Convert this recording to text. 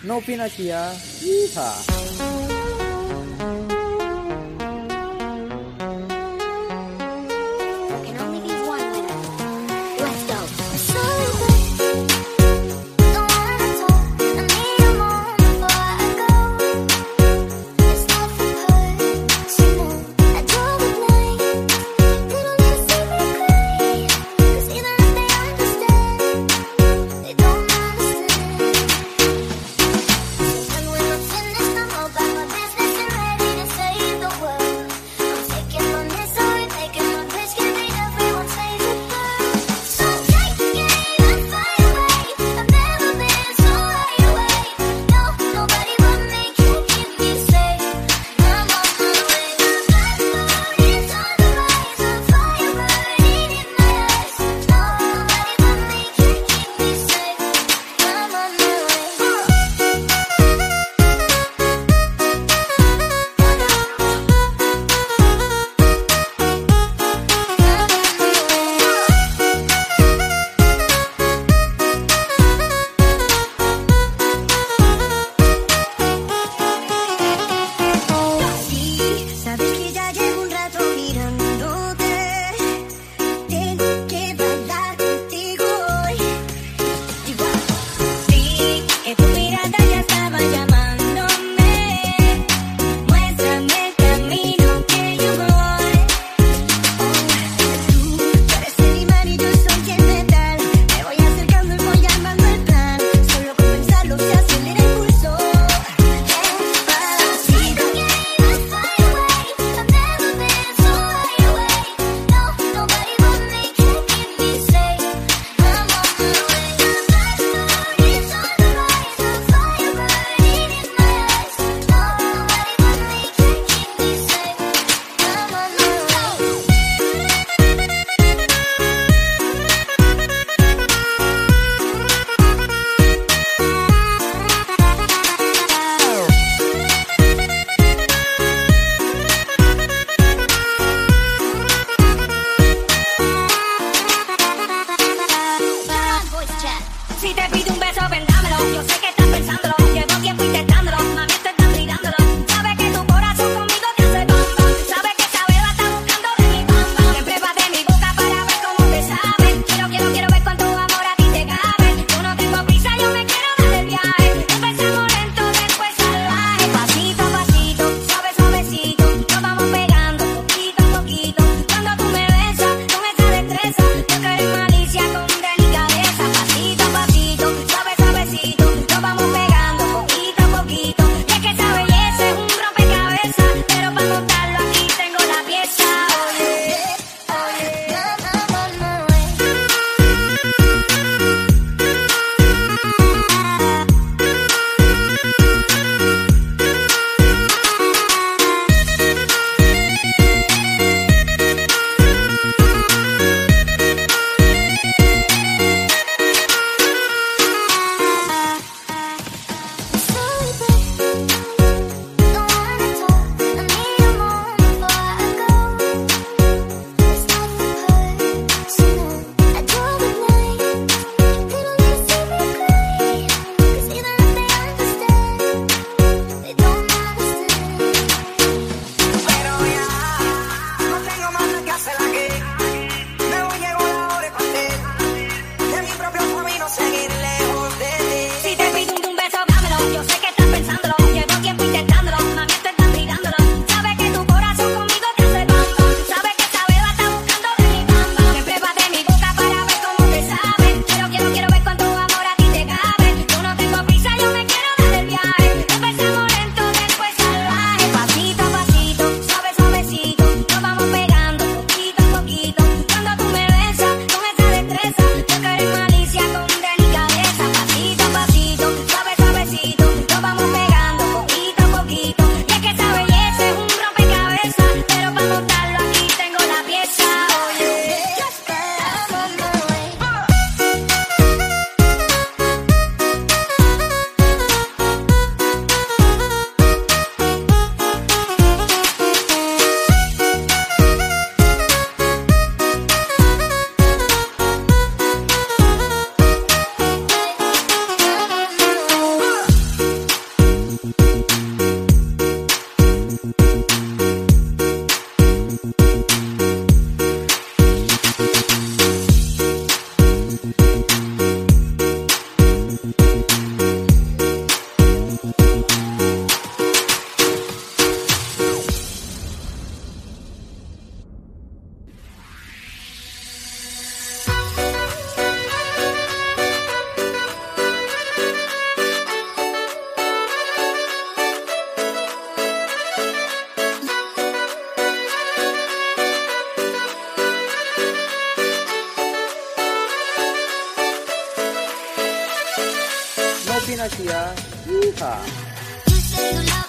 No Pinakia. Yeehaw. Te pido un beso, vendámelo. きな気や。いいか。